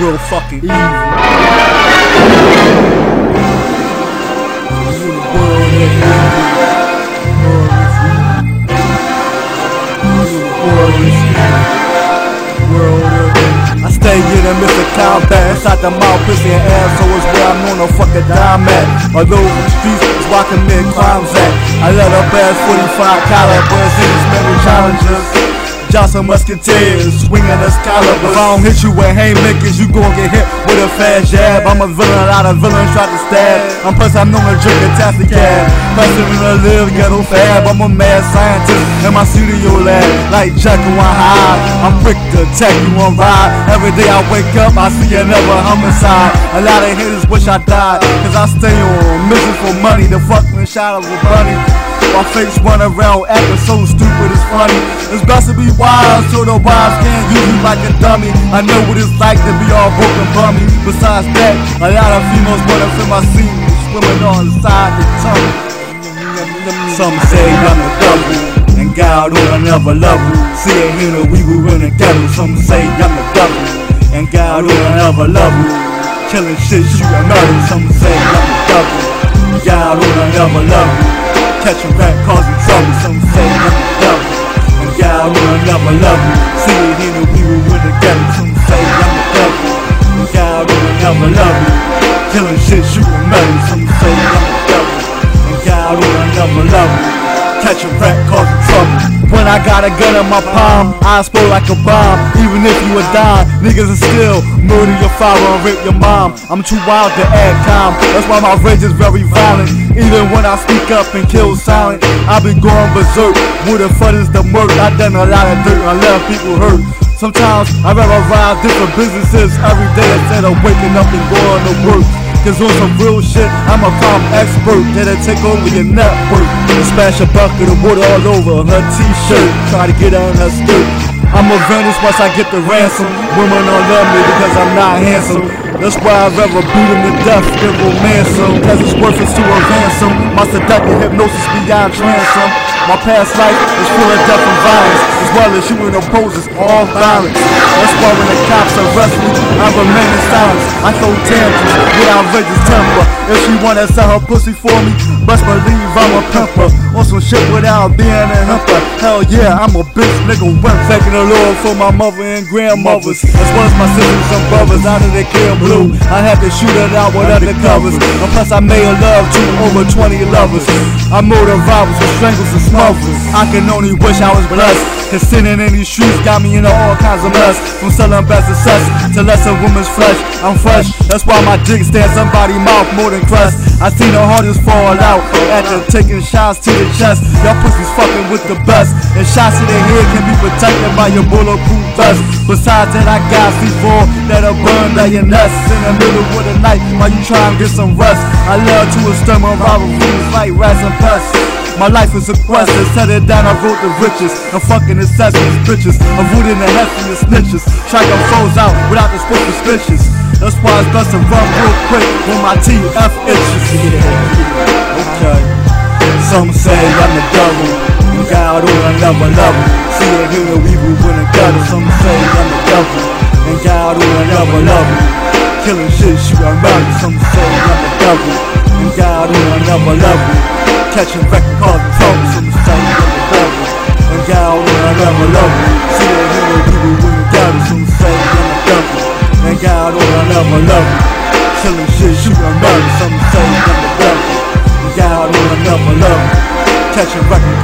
real fucking evil. I stay getting Mr. Combat inside the mouth, pussy and asshole is where I'm on a fucking dime at. Although the streets is where I commit crimes at. I let up ass 45 calibers in these many challenges. Johnson Musketeers, swinging a caliber. If I don't hit you with haymakers, you gon' get hit with a fast jab. I'm a villain, a lot of villains try to stab. I'm plus I'm known to drink a taxi cab. Bustin' in a live ghetto fab. I'm a mad scientist in my studio lab, like Jekyll and Hyde. I'm quick to attack you on ride. Every day I wake up, I see another homicide. A lot of haters wish I died, cause I stay on mission for money. The fucking shot of a bunny. My face run around acting so stupid it's funny. It's best to be wise so the wise can't use me like a dummy. I know what it's like to be all broken bummy. Besides that, a lot of females wanna feel my scene, swimming on the side of the tongue. Some say I'm a double, and God on another level. See it here, we were in the ghetto. Some say I'm a double, and God on another level. Killing shit, shooting murder. Some say I'm a double, God on another level. Catching rat causing trouble, some say I'm the devil. And God on another level. See it here, we were with the devil. Some say I'm the devil. And God on another level. Killing shit, shooting metal. Some say I'm the devil. And God on another level. Catching rat causing trouble. When I got a gun in my palm, I explode like a bomb. Even if you a dime, niggas are still murder your father and rape your mom. I'm too wild to act calm. That's why my rage is very violent. Even when I speak up and kill silent, I be going berserk. Who the is the murk? I done a lot of dirt. I left people hurt. Sometimes I'd rather ride different businesses every day instead of waking up and going to work. Cause on some real shit, I'm a crime expert that'll take over your network. Splash a bucket of water all over her t-shirt. Try to get on her skirt. I'm a vanish once I get the ransom. Women don't love me because I'm not handsome. That's why I'd rather beat them to death than romance. Cause it's worth it to a ransom. My seductive hypnosis beyond transom. My past life is full of death and violence, as well as shooting opposes all violence. That's why when the cops arrest me, I remain in silence. I throw tantrums with outrageous temper. If she wanna sell her pussy for me, best believe I'm a pimper. On some shit without being a hemper. Hell yeah, I'm a bitch nigga wimp. Thanking the Lord for my mother and grandmothers, as well as my sisters and brothers out of the kill blue. I had to shoot it out with undercovers. And plus I made love to over 20 lovers. I murder robbers with strangles and smothers. I can only wish I was blessed. Cause sinning in these streets got me into all kinds of mess. From selling best of sex to lesser woman's flesh. I'm fresh, that's why my dick stands somebody's mouth more than crust. I seen the hardest fall out after taking shots to the chest. Y'all pussies fucking with the best. And shots to the head can be protected by your bulletproof vest. Besides that, I got C4 that'll down your nuts in the middle of the night while you try and get some rest. I love to exterminate robberies like rats and pests. My life is a quest, and set it down, I wrote the riches. I'm fucking assessments, bitches. I'm rooting the heftiest snitches. Track them foes out without the split suspicious. That's why it's best to run real quick when my TF itches. Okay. Some say I'm the devil, and God on another level. See it here, Killing shit, shoot, I'm running some soul, I'm devil And God on another level Catching record calls and songs from the soul, I'm devil And God on another level See the hero people when you got it from the soul, I'm a devil And God on another level Killing shit, shoot, I'm running some soul, I'm devil And God on another level Catching record